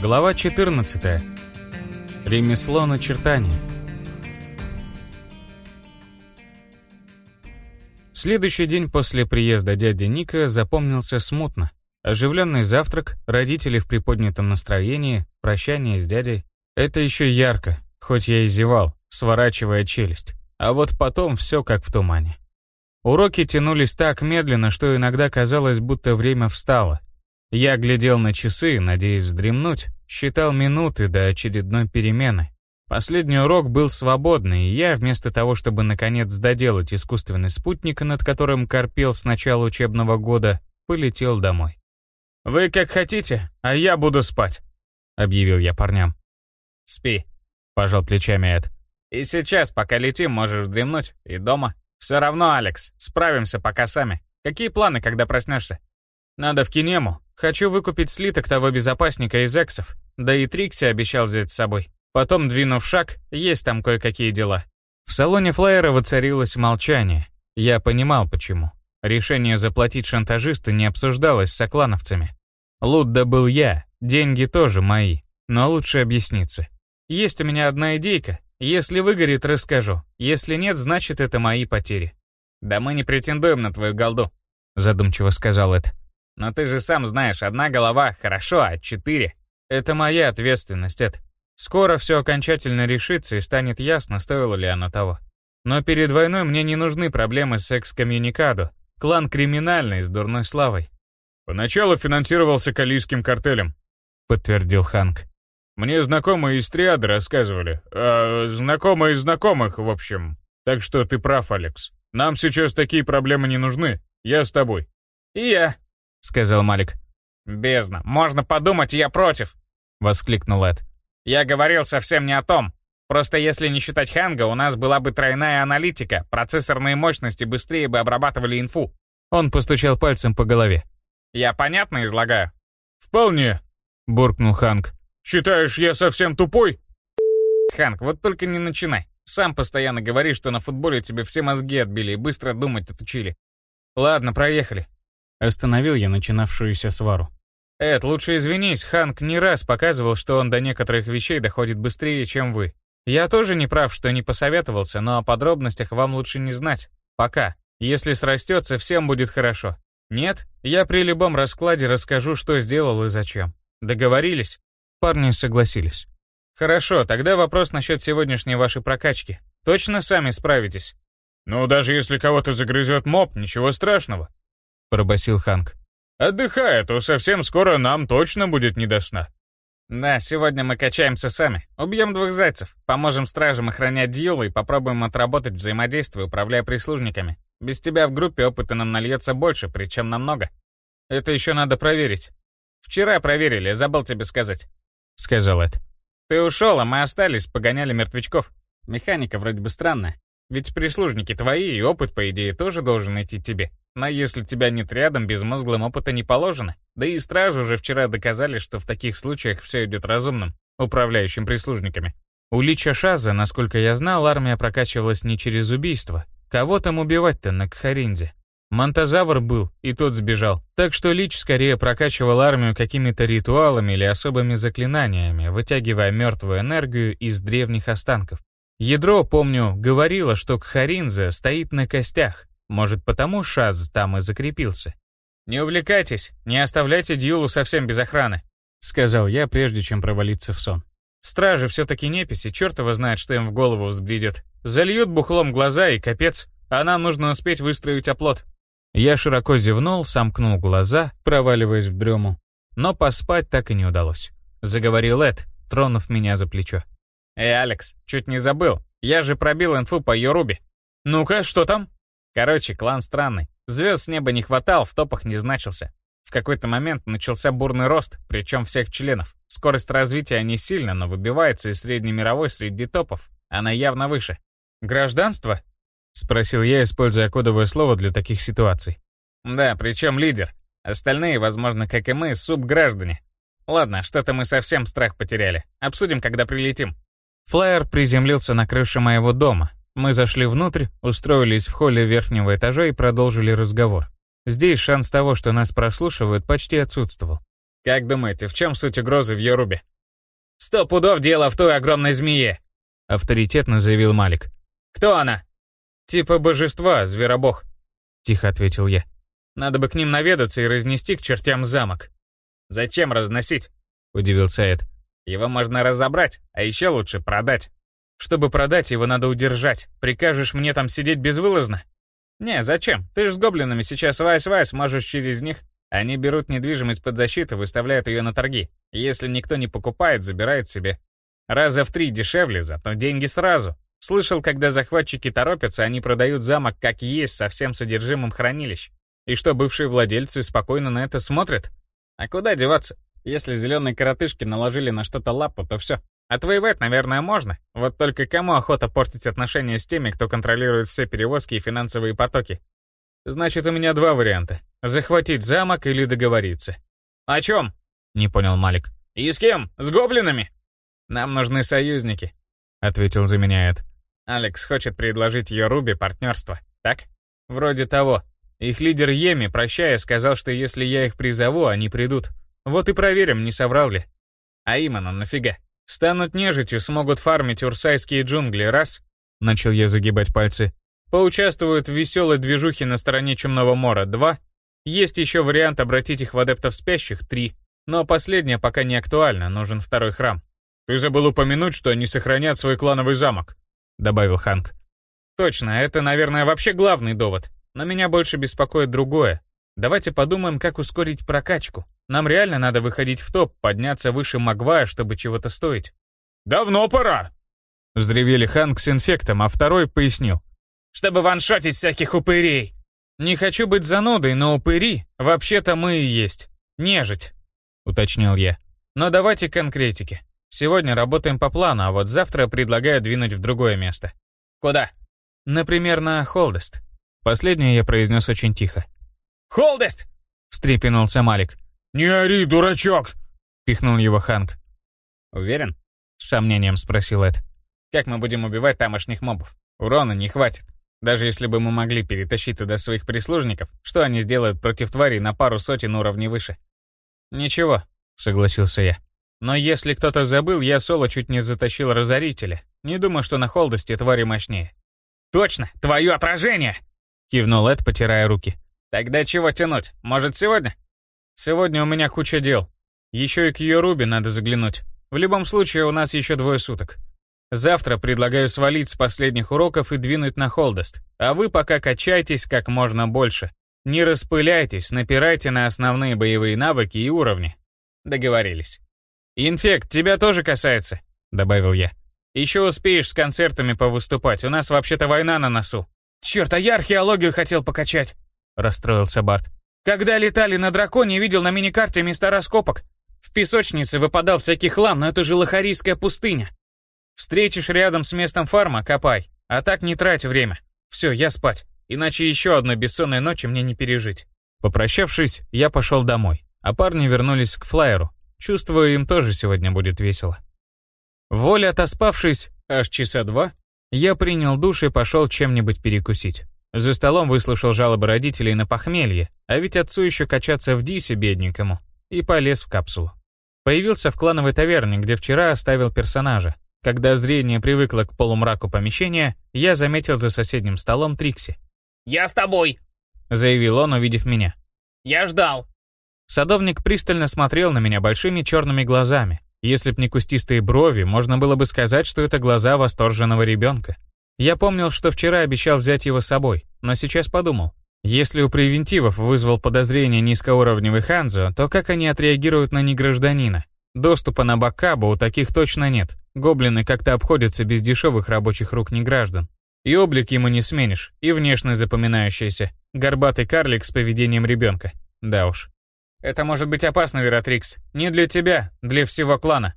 Глава 14. Ремесло начертания. Следующий день после приезда дяди Ника запомнился смутно. Оживленный завтрак, родители в приподнятом настроении, прощание с дядей. Это еще ярко, хоть я и зевал, сворачивая челюсть. А вот потом все как в тумане. Уроки тянулись так медленно, что иногда казалось, будто время встало. Я глядел на часы, надеясь вздремнуть, считал минуты до очередной перемены. Последний урок был свободный, и я, вместо того, чтобы наконец доделать искусственный спутник, над которым корпел с начала учебного года, полетел домой. «Вы как хотите, а я буду спать», — объявил я парням. «Спи», — пожал плечами Эд. «И сейчас, пока летим, можешь вздремнуть, и дома. Все равно, Алекс, справимся пока сами. Какие планы, когда проснешься?» «Надо в кинему. Хочу выкупить слиток того безопасника из эксов. Да и Трикси обещал взять с собой. Потом, двинув шаг, есть там кое-какие дела». В салоне флайера воцарилось молчание. Я понимал, почему. Решение заплатить шантажисту не обсуждалось с оклановцами. Лут добыл я, деньги тоже мои. Но лучше объясниться. Есть у меня одна идейка. Если выгорит, расскажу. Если нет, значит, это мои потери. «Да мы не претендуем на твою голду», — задумчиво сказал Эд. Но ты же сам знаешь, одна голова хорошо, а четыре. Это моя ответственность, Эд. Скоро все окончательно решится и станет ясно, стоило ли оно того. Но перед войной мне не нужны проблемы с экскоммуникадо. Клан криминальный, с дурной славой. Поначалу финансировался калийским картелем, подтвердил Ханк. Мне знакомые из триады рассказывали. А, знакомые из знакомых, в общем. Так что ты прав, Алекс. Нам сейчас такие проблемы не нужны. Я с тобой. И я, — сказал Малик. «Бездна, можно подумать, я против!» — воскликнул Эд. «Я говорил совсем не о том. Просто если не считать Ханга, у нас была бы тройная аналитика, процессорные мощности быстрее бы обрабатывали инфу». Он постучал пальцем по голове. «Я понятно излагаю?» «Вполне», — буркнул Ханг. «Считаешь, я совсем тупой?» «Ханг, вот только не начинай. Сам постоянно говоришь, что на футболе тебе все мозги отбили и быстро думать отучили». «Ладно, проехали. Остановил я начинавшуюся свару. «Эд, лучше извинись, Ханк не раз показывал, что он до некоторых вещей доходит быстрее, чем вы. Я тоже не прав, что не посоветовался, но о подробностях вам лучше не знать. Пока. Если срастется, всем будет хорошо. Нет, я при любом раскладе расскажу, что сделал и зачем. Договорились?» Парни согласились. «Хорошо, тогда вопрос насчет сегодняшней вашей прокачки. Точно сами справитесь?» «Ну, даже если кого-то загрызет моб, ничего страшного. — пробасил Ханк. «Отдыхай, а то совсем скоро нам точно будет не до сна». «Да, сегодня мы качаемся сами. Убьем двух зайцев, поможем стражам охранять Дьюлу и попробуем отработать взаимодействие, управляя прислужниками. Без тебя в группе опыта нам нальется больше, причем намного. Это еще надо проверить». «Вчера проверили, забыл тебе сказать», — сказал Эд. «Ты ушел, а мы остались, погоняли мертвячков. Механика вроде бы странная. Ведь прислужники твои, и опыт, по идее, тоже должен идти тебе. Но если тебя нет рядом, безмозглым опыта не положено. Да и стражи уже вчера доказали, что в таких случаях все идет разумным, управляющим прислужниками. У Лича Шаза, насколько я знал, армия прокачивалась не через убийство. Кого там убивать-то на Кхаринзе? Монтозавр был, и тот сбежал. Так что Лич скорее прокачивал армию какими-то ритуалами или особыми заклинаниями, вытягивая мертвую энергию из древних останков. Ядро, помню, говорило, что Кхаринзе стоит на костях, может, потому Шаз там и закрепился. «Не увлекайтесь, не оставляйте Дьюлу совсем без охраны», — сказал я, прежде чем провалиться в сон. «Стражи все-таки неписи, черт его знает, что им в голову взбредет. Зальют бухлом глаза и капец, а нам нужно успеть выстроить оплот». Я широко зевнул, сомкнул глаза, проваливаясь в дрему. Но поспать так и не удалось. Заговорил Эд, тронув меня за плечо. «Эй, Алекс, чуть не забыл. Я же пробил инфу по Йоруби». «Ну-ка, что там?» Короче, клан странный. Звезд с неба не хватал, в топах не значился. В какой-то момент начался бурный рост, причем всех членов. Скорость развития не сильно, но выбивается из средней мировой среди топов. Она явно выше. «Гражданство?» — спросил я, используя кодовое слово для таких ситуаций. «Да, причем лидер. Остальные, возможно, как и мы, субграждане. Ладно, что-то мы совсем страх потеряли. Обсудим, когда прилетим». Флайер приземлился на крыше моего дома, мы зашли внутрь, устроились в холле верхнего этажа и продолжили разговор. Здесь шанс того, что нас прослушивают, почти отсутствовал. Как думаете, в чем суть угрозы в Йорубе? «Сто пудов дело в той огромной змее», — авторитетно заявил Малик. «Кто она?» «Типа божества, зверобог», — тихо ответил я. «Надо бы к ним наведаться и разнести к чертям замок». «Зачем разносить?» — удивился Эд. «Его можно разобрать, а еще лучше продать». «Чтобы продать, его надо удержать. Прикажешь мне там сидеть безвылазно?» «Не, зачем? Ты ж с гоблинами сейчас вась-вась можешь через них. Они берут недвижимость под защиту, выставляют ее на торги. Если никто не покупает, забирает себе. Раза в три дешевле, зато деньги сразу. Слышал, когда захватчики торопятся, они продают замок как есть со всем содержимым хранилищ. И что, бывшие владельцы спокойно на это смотрят? А куда деваться? Если зеленые коротышки наложили на что-то лапу, то все. Отвоевать, наверное, можно. Вот только кому охота портить отношения с теми, кто контролирует все перевозки и финансовые потоки? Значит, у меня два варианта. Захватить замок или договориться. О чем? Не понял Малик. И с кем? С гоблинами? Нам нужны союзники, ответил за меня Эд. Алекс хочет предложить ее Руби партнерство, так? Вроде того. Их лидер Еми, прощая, сказал, что если я их призову, они придут. Вот и проверим, не соврал ли. А Иману нафига? Станут нежитью, смогут фармить урсайские джунгли, раз. Начал я загибать пальцы. Поучаствуют в веселой движухе на стороне Чумного Мора, два. Есть еще вариант обратить их в адептов спящих, три. Но последнее пока не актуально, нужен второй храм. «Ты забыл упомянуть, что они сохранят свой клановый замок», — добавил Ханк. «Точно, это, наверное, вообще главный довод. Но меня больше беспокоит другое. Давайте подумаем, как ускорить прокачку. Нам реально надо выходить в топ, подняться выше Магвая, чтобы чего-то стоить. «Давно пора!» Взревели Ханк с инфектом, а второй пояснил. «Чтобы ваншотить всяких упырей!» «Не хочу быть занудой, но упыри, вообще-то мы и есть. Нежить», — уточнил я. «Но давайте конкретики. Сегодня работаем по плану, а вот завтра предлагаю двинуть в другое место». «Куда?» «Например, на Холдест». Последнее я произнес очень тихо. «Холдест!» — встрепенулся Малик. «Не ори, дурачок!» — пихнул его Ханк. «Уверен?» — с сомнением спросил Эд. «Как мы будем убивать тамошних мобов? Урона не хватит. Даже если бы мы могли перетащить туда своих прислужников, что они сделают против тварей на пару сотен уровней выше?» «Ничего», — согласился я. «Но если кто-то забыл, я соло чуть не затащил Разорителя. Не думаю, что на Холдосте твари мощнее». «Точно! Твое отражение!» — кивнул Эд, потирая руки. «Тогда чего тянуть? Может, сегодня?» Сегодня у меня куча дел. Еще и к Йоруби надо заглянуть. В любом случае, у нас еще двое суток. Завтра предлагаю свалить с последних уроков и двинуть на Холдест. А вы пока качайтесь как можно больше. Не распыляйтесь, напирайте на основные боевые навыки и уровни. Договорились. «Инфект, тебя тоже касается», — добавил я. «Еще успеешь с концертами повыступать, у нас вообще-то война на носу». «Черт, а я археологию хотел покачать», — расстроился Барт. Когда летали на драконе, видел на миникарте места раскопок. В песочнице выпадал всякий хлам, но это же Лохарийская пустыня. Встретишь рядом с местом фарма, копай. А так не трать время. Все, я спать. Иначе еще одной бессонной ночи мне не пережить. Попрощавшись, я пошел домой. А парни вернулись к флайеру. Чувствую, им тоже сегодня будет весело. Воля отоспавшись, аж часа два, я принял душ и пошел чем-нибудь перекусить. За столом выслушал жалобы родителей на похмелье, а ведь отцу еще качаться в дисе бедненькому, и полез в капсулу. Появился в клановой таверне, где вчера оставил персонажа. Когда зрение привыкло к полумраку помещения, я заметил за соседним столом Трикси. «Я с тобой!» — заявил он, увидев меня. «Я ждал!» Садовник пристально смотрел на меня большими черными глазами. Если б не кустистые брови, можно было бы сказать, что это глаза восторженного ребенка. Я помнил, что вчера обещал взять его с собой, но сейчас подумал, если у превентивов вызвал подозрение низкоуровневый Ханзо, то как они отреагируют на негражданина? Доступа на Баккабу у таких точно нет. Гоблины как-то обходятся без дешевых рабочих рук неграждан. И облик ему не сменишь, и внешность запоминающаяся. Горбатый карлик с поведением ребенка. Да уж. Это может быть опасно, Вератрикс. Не для тебя, для всего клана.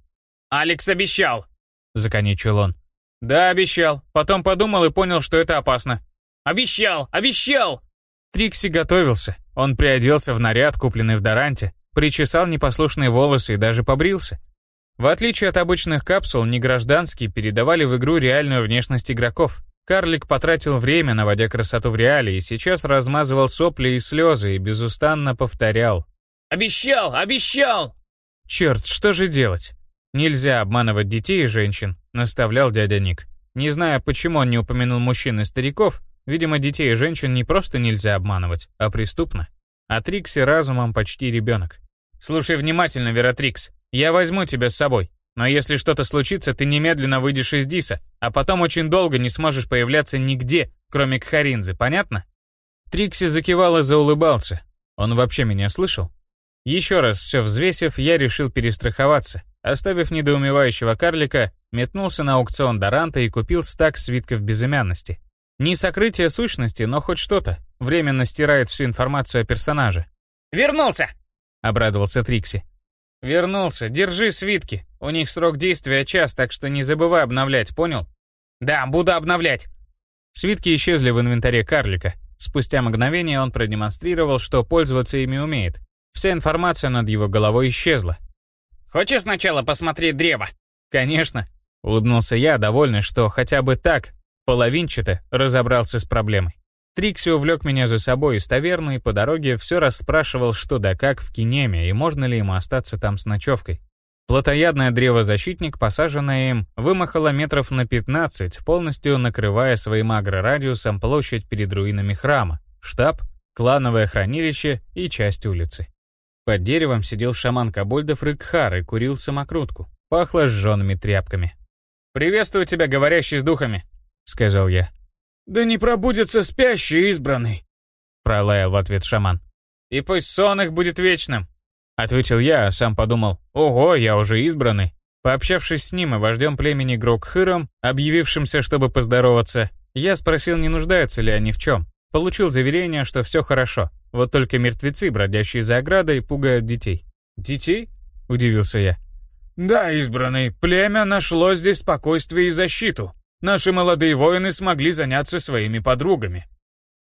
«Алекс обещал!» — законючил он. «Да, обещал. Потом подумал и понял, что это опасно». «Обещал! Обещал!» Трикси готовился. Он приоделся в наряд, купленный в Доранте, причесал непослушные волосы и даже побрился. В отличие от обычных капсул, негражданские передавали в игру реальную внешность игроков. Карлик потратил время, наводя красоту в реале, и сейчас размазывал сопли и слезы и безустанно повторял. Обещал, обещал!» Черт, что же делать? Нельзя обманывать детей и женщин, наставлял дядя Ник. Не зная, почему он не упомянул мужчин и стариков, видимо, детей и женщин не просто нельзя обманывать, а преступно. А Трикси разумом почти ребенок. «Слушай внимательно, Вератрикс. Я возьму тебя с собой. Но если что-то случится, ты немедленно выйдешь из Диса, а потом очень долго не сможешь появляться нигде, кроме Кхаринзы, понятно?» Трикси закивал и заулыбался. Он вообще меня слышал? Еще раз все взвесив, я решил перестраховаться. Оставив недоумевающего карлика, метнулся на аукцион Доранта и купил стак свитков безымянности. Не сокрытие сущности, но хоть что-то. Временно стирает всю информацию о персонаже. «Вернулся!» — обрадовался Трикси. «Вернулся. Держи свитки. У них срок действия час, так что не забывай обновлять, понял?» «Да, буду обновлять». Свитки исчезли в инвентаре карлика. Спустя мгновение он продемонстрировал, что пользоваться ими умеет. Вся информация над его головой исчезла. «Хочешь сначала посмотреть древо?» «Конечно», — улыбнулся я, довольный, что хотя бы так, половинчато, разобрался с проблемой. Трикси увлек меня за собой из таверны и по дороге все расспрашивал, что да как в Кинеме и можно ли ему остаться там с ночевкой. Плотоядное древо-защитник, посаженное им, вымахало метров на 15, полностью накрывая своим агрорадиусом площадь перед руинами храма, штаб, клановое хранилище и часть улицы. Под деревом сидел шаман Кабольдов Рыкхар и курил самокрутку. Пахло сжёными тряпками. «Приветствую тебя, говорящий с духами», — сказал я. «Да не пробудется спящий избранный», — пролаял в ответ шаман. «И пусть сон их будет вечным», — ответил я, а сам подумал, «Ого, я уже избранный». Пообщавшись с ним и вождем племени Грокхыром, объявившимся, чтобы поздороваться, я спросил, не нуждаются ли они в чем. Получил заверение, что все хорошо, вот только мертвецы, бродящие за оградой, пугают детей. «Детей?» — удивился я. «Да, избранный, племя нашло здесь спокойствие и защиту. Наши молодые воины смогли заняться своими подругами».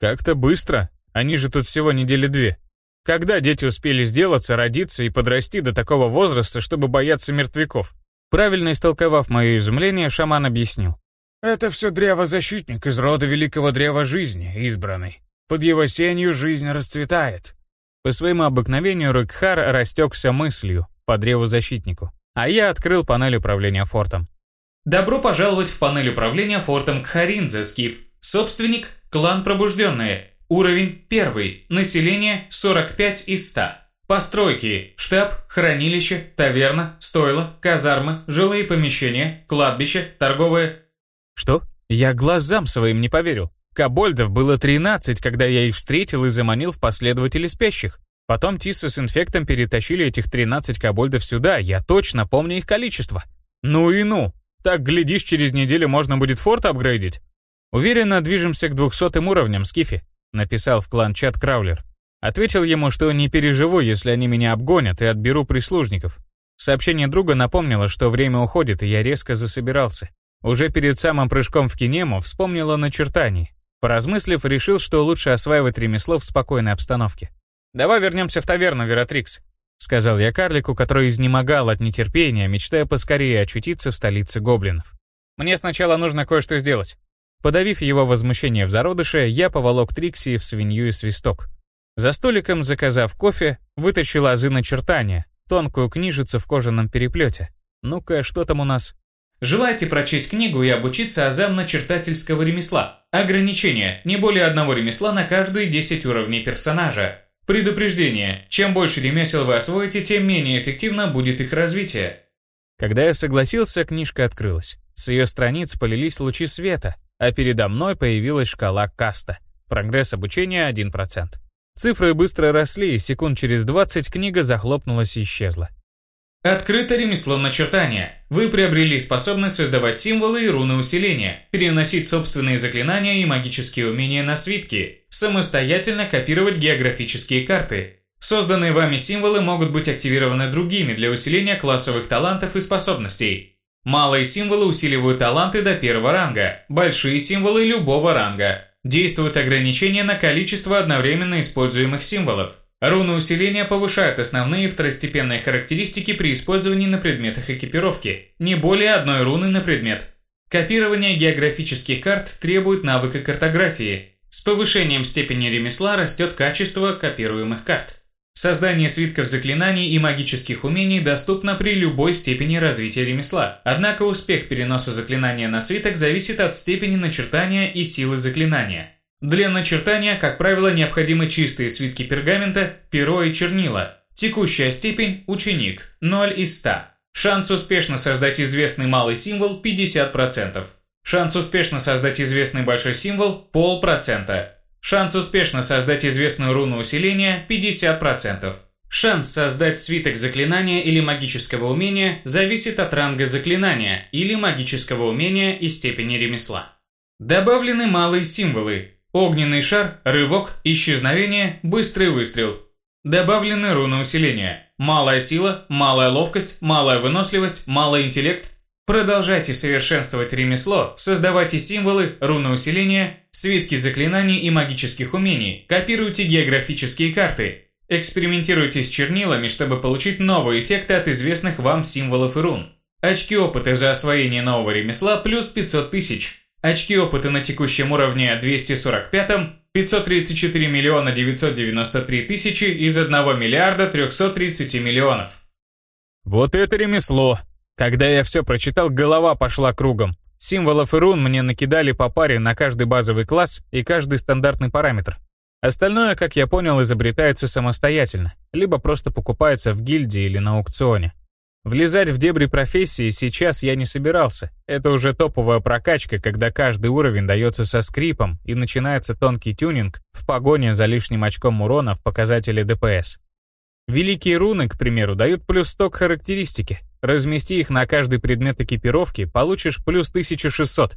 «Как-то быстро. Они же тут всего недели две. Когда дети успели сделаться, родиться и подрасти до такого возраста, чтобы бояться мертвяков?» Правильно истолковав мое изумление, шаман объяснил. «Это все древозащитник из рода великого древа жизни, избранный. Под его сенью жизнь расцветает». По своему обыкновению Рыкхар растекся мыслью по древозащитнику, а я открыл панель управления фортом. Добро пожаловать в панель управления фортом Кхаринзе, Скиф. Собственник – клан Пробужденные. Уровень 1. Население 45 из 100. Постройки. Штаб, хранилище, таверна, стойло, казармы, жилые помещения, кладбище, торговые... Что? Я глазам своим не поверил. Кобольдов было 13, когда я их встретил и заманил в последователи спящих. Потом Тиса с инфектом перетащили этих 13 кобольдов сюда, я точно помню их количество. Ну и ну. Так, глядишь, через неделю можно будет форт апгрейдить. Уверенно движемся к двухсотым уровням, Скифи, написал в клан-чат Краулер. Ответил ему, что не переживу, если они меня обгонят и отберу прислужников. Сообщение друга напомнило, что время уходит, и я резко засобирался. Уже перед самым прыжком в кинему вспомнил о начертании. Поразмыслив, решил, что лучше осваивать ремесло в спокойной обстановке. «Давай вернемся в таверну, Вератрикс», — сказал я карлику, который изнемогал от нетерпения, мечтая поскорее очутиться в столице гоблинов. «Мне сначала нужно кое-что сделать». Подавив его возмущение в зародыше, я поволок Трикси в свинью и свисток. За столиком, заказав кофе, вытащил азы начертания, тонкую книжицу в кожаном переплете. Ну-ка, что там у нас? Желаете прочесть книгу и обучиться азам начертательского ремесла? Ограничение. Не более одного ремесла на каждые 10 уровней персонажа. Предупреждение. Чем больше ремесел вы освоите, тем менее эффективно будет их развитие. Когда я согласился, книжка открылась. С ее страниц полились лучи света, а передо мной появилась шкала каста. Прогресс обучения 1%. Цифры быстро росли, и секунд через 20 книга захлопнулась и исчезла. Открыто ремесло начертания. Вы приобрели способность создавать символы и руны усиления, переносить собственные заклинания и магические умения на свитки, самостоятельно копировать географические карты. Созданные вами символы могут быть активированы другими для усиления классовых талантов и способностей. Малые символы усиливают таланты до первого ранга, большие символы любого ранга. Действуют ограничения на количество одновременно используемых символов. Руны усиления повышают основные и второстепенные характеристики при использовании на предметах экипировки, не более одной руны на предмет. Копирование географических карт требует навыка картографии. С повышением степени ремесла растет качество копируемых карт. Создание свитков заклинаний и магических умений доступно при любой степени развития ремесла. Однако успех переноса заклинания на свиток зависит от степени начертания и силы заклинания. Для начертания, как правило, необходимы чистые свитки пергамента, перо и чернила. Текущая степень – ученик, 0 из 100. Шанс успешно создать известный малый символ – 50%. Шанс успешно создать известный большой символ – полпроцента. Шанс успешно создать известную руну усиления – 50%. Шанс создать свиток заклинания или магического умения зависит от ранга заклинания или магического умения и степени ремесла. Добавлены малые символы. Огненный шар, рывок, исчезновение, быстрый выстрел. Добавлены руны усиления. Малая сила, малая ловкость, малая выносливость, малый интеллект. Продолжайте совершенствовать ремесло, создавайте символы, руны усиления, свитки заклинаний и магических умений, копируйте географические карты, экспериментируйте с чернилами, чтобы получить новые эффекты от известных вам символов и рун. Очки опыта за освоение нового ремесла плюс 500 тысяч. Очки опыта на текущем уровне 245 534 миллиона 993 тысячи из 1 миллиарда 330 миллионов. Вот это ремесло! Когда я все прочитал, голова пошла кругом. Символов и рун мне накидали по паре на каждый базовый класс и каждый стандартный параметр. Остальное, как я понял, изобретается самостоятельно, либо просто покупается в гильдии или на аукционе. Влезать в дебри профессии сейчас я не собирался. Это уже топовая прокачка, когда каждый уровень дается со скрипом и начинается тонкий тюнинг в погоне за лишним очком урона в показателе ДПС. Великие руны, к примеру, дают плюс 100 к характеристике, Размести их на каждый предмет экипировки, получишь плюс 1600.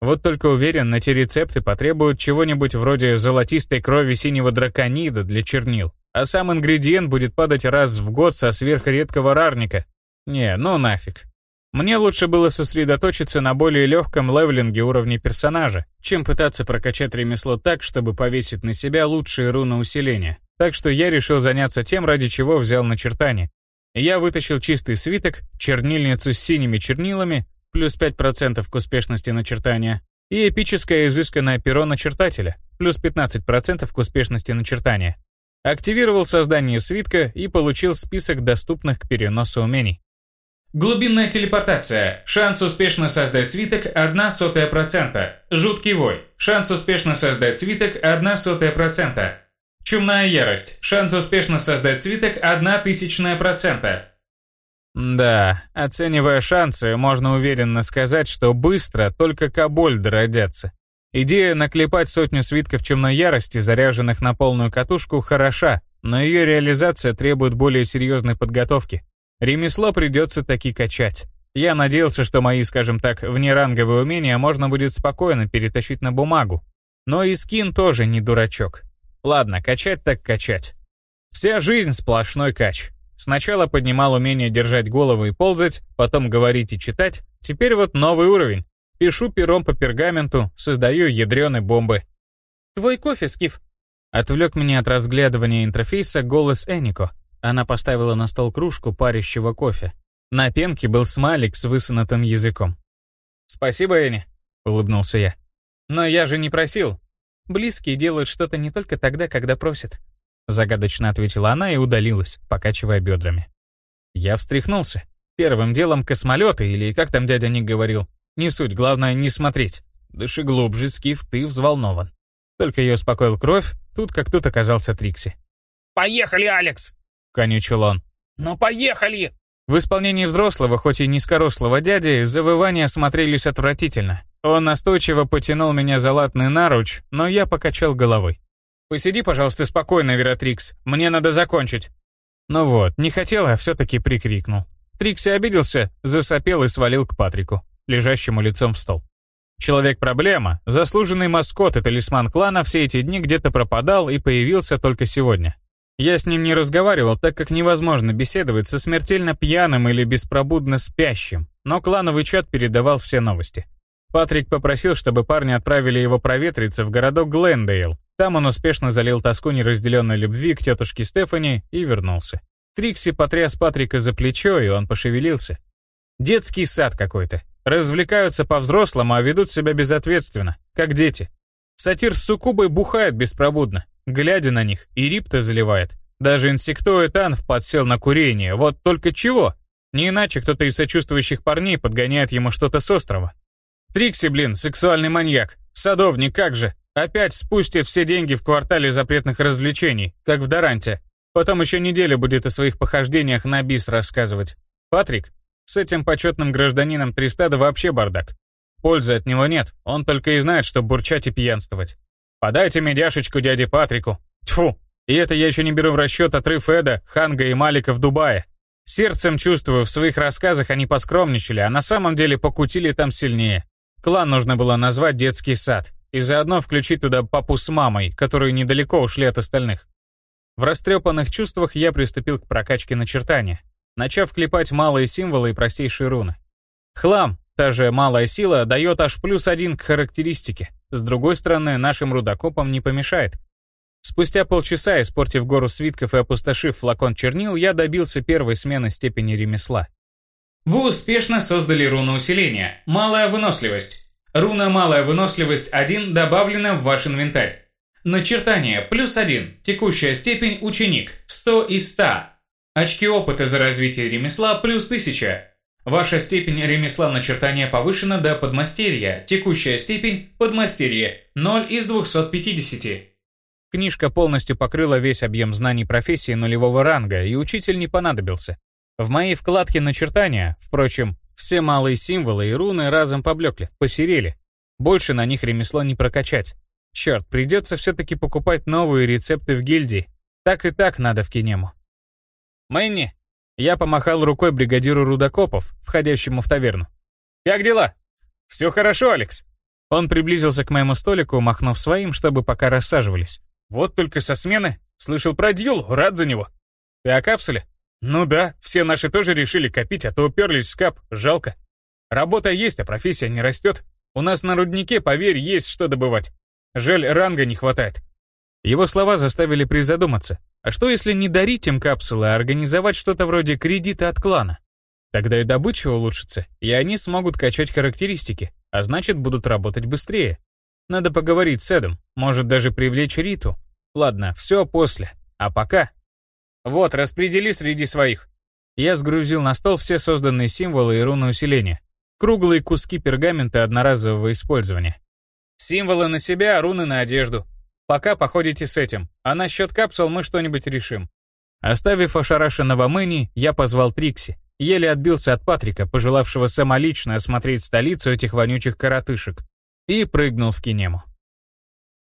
Вот только уверен, на те рецепты потребуют чего-нибудь вроде золотистой крови синего драконида для чернил. А сам ингредиент будет падать раз в год со сверхредкого рарника. Не, ну нафиг. Мне лучше было сосредоточиться на более легком левелинге уровня персонажа, чем пытаться прокачать ремесло так, чтобы повесить на себя лучшие руны усиления. Так что я решил заняться тем, ради чего взял начертание. Я вытащил чистый свиток, чернильницу с синими чернилами, плюс 5% к успешности начертания, и эпическое изысканное перо начертателя, плюс 15% к успешности начертания. Активировал создание свитка и получил список доступных к переносу умений. Глубинная телепортация. Шанс успешно создать свиток 1 сотая процента. Жуткий вой. Шанс успешно создать свиток 1 сотая процента. Чумная ярость. Шанс успешно создать свиток – одна тысячная процента. Да, оценивая шансы, можно уверенно сказать, что быстро только кобольды родятся. Идея наклепать сотню свитков чумной ярости, заряженных на полную катушку, хороша, но ее реализация требует более серьезной подготовки. Ремесло придется таки качать. Я надеялся, что мои, скажем так, внеранговые умения можно будет спокойно перетащить на бумагу. Но и скин тоже не дурачок. Ладно, качать так качать. Вся жизнь сплошной кач. Сначала поднимал умение держать голову и ползать, потом говорить и читать. Теперь вот новый уровень. Пишу пером по пергаменту, создаю ядреные бомбы. «Твой кофе, Скиф!» Отвлек меня от разглядывания интерфейса голос Энико. Она поставила на стол кружку парящего кофе. На пенке был смайлик с высунутым языком. «Спасибо, Эни», — улыбнулся я. «Но я же не просил. Близкие делают что-то не только тогда, когда просят. Загадочно ответила она и удалилась, покачивая бедрами. Я встряхнулся. Первым делом космолеты, или как там дядя Ник говорил. Не суть, главное не смотреть. Дыши глубже, Скиф, ты взволнован. Только я успокоил кровь, тут как тут оказался Трикси. «Поехали, Алекс!» — конючил он. «Ну поехали!» В исполнении взрослого, хоть и низкорослого дяди, завывания смотрелись отвратительно. Он настойчиво потянул меня за латный наруч, но я покачал головой. «Посиди, пожалуйста, спокойно, Вератрикс, мне надо закончить». Ну вот, не хотел, а все-таки прикрикнул. Трикси обиделся, засопел и свалил к Патрику, лежащему лицом в стол. Человек-проблема, заслуженный маскот и талисман клана все эти дни где-то пропадал и появился только сегодня. Я с ним не разговаривал, так как невозможно беседовать со смертельно пьяным или беспробудно спящим, но клановый чат передавал все новости. Патрик попросил, чтобы парни отправили его проветриться в городок Глендейл. Там он успешно залил тоску неразделенной любви к тетушке Стефани и вернулся. Трикси потряс Патрика за плечо, и он пошевелился. Детский сад какой-то. Развлекаются по-взрослому, а ведут себя безответственно, как дети. Сатир с суккубой бухает беспробудно, глядя на них, и рипта заливает. Даже инсектоид Анф подсел на курение, вот только чего? Не иначе кто-то из сочувствующих парней подгоняет ему что-то с острова. Трикси, блин, сексуальный маньяк. Садовник, как же. Опять спустит все деньги в квартале запретных развлечений, как в Даранте. Потом еще неделю будет о своих похождениях на бис рассказывать. Патрик? С этим почетным гражданином Тристада вообще бардак. Пользы от него нет, он только и знает, что бурчать и пьянствовать. Подайте медяшечку дяде Патрику. Тьфу, и это я еще не беру в расчет отрыв Эда, Ханга и Малика в Дубае. Сердцем чувствую, в своих рассказах они поскромничали, а на самом деле покутили там сильнее. Клан нужно было назвать детский сад, и заодно включить туда папу с мамой, которые недалеко ушли от остальных. В растрепанных чувствах я приступил к прокачке начертания, начав клепать малые символы и простейшие руны. Хлам, та же малая сила, дает аж плюс один к характеристике. С другой стороны, нашим рудокопам не помешает. Спустя полчаса, испортив гору свитков и опустошив флакон чернил, я добился первой смены степени ремесла. Вы успешно создали руну усиления «Малая выносливость». Руна «Малая выносливость 1» добавлена в ваш инвентарь. Начертание плюс 1. Текущая степень ученик 100 из 100. Очки опыта за развитие ремесла плюс 1000. Ваша степень ремесла начертания повышена до подмастерья. Текущая степень подмастерье 0 из 250. Книжка полностью покрыла весь объем знаний профессии нулевого ранга, и учитель не понадобился. В моей вкладке начертания, впрочем, все малые символы и руны разом поблекли, посерели. Больше на них ремесло не прокачать. Черт, придется все-таки покупать новые рецепты в гильдии. Так и так надо в кинему. «Мэнни!» Я помахал рукой бригадиру рудокопов, входящему в таверну. «Как дела?» «Все хорошо, Алекс». Он приблизился к моему столику, махнув своим, чтобы пока рассаживались. «Вот только со смены. Слышал про Дьюл, рад за него». «Ты о капсуле?» Ну да, все наши тоже решили копить, а то уперлись в скап, жалко. Работа есть, а профессия не растет. У нас на руднике, поверь, есть что добывать. Жаль, ранга не хватает. Его слова заставили призадуматься. А что если не дарить им капсулы, а организовать что-то вроде кредита от клана? Тогда и добыча улучшится, и они смогут качать характеристики, а значит будут работать быстрее. Надо поговорить с Эдом, может даже привлечь Риту. Ладно, все после. А пока вот, распредели среди своих. Я сгрузил на стол все созданные символы и руны усиления. Круглые куски пергамента одноразового использования. Символы на себя, а руны на одежду. Пока походите с этим, а насчет капсул мы что-нибудь решим. Оставив ошарашенного Мэни, я позвал Трикси. Еле отбился от Патрика, пожелавшего самолично осмотреть столицу этих вонючих коротышек, и прыгнул в кинему.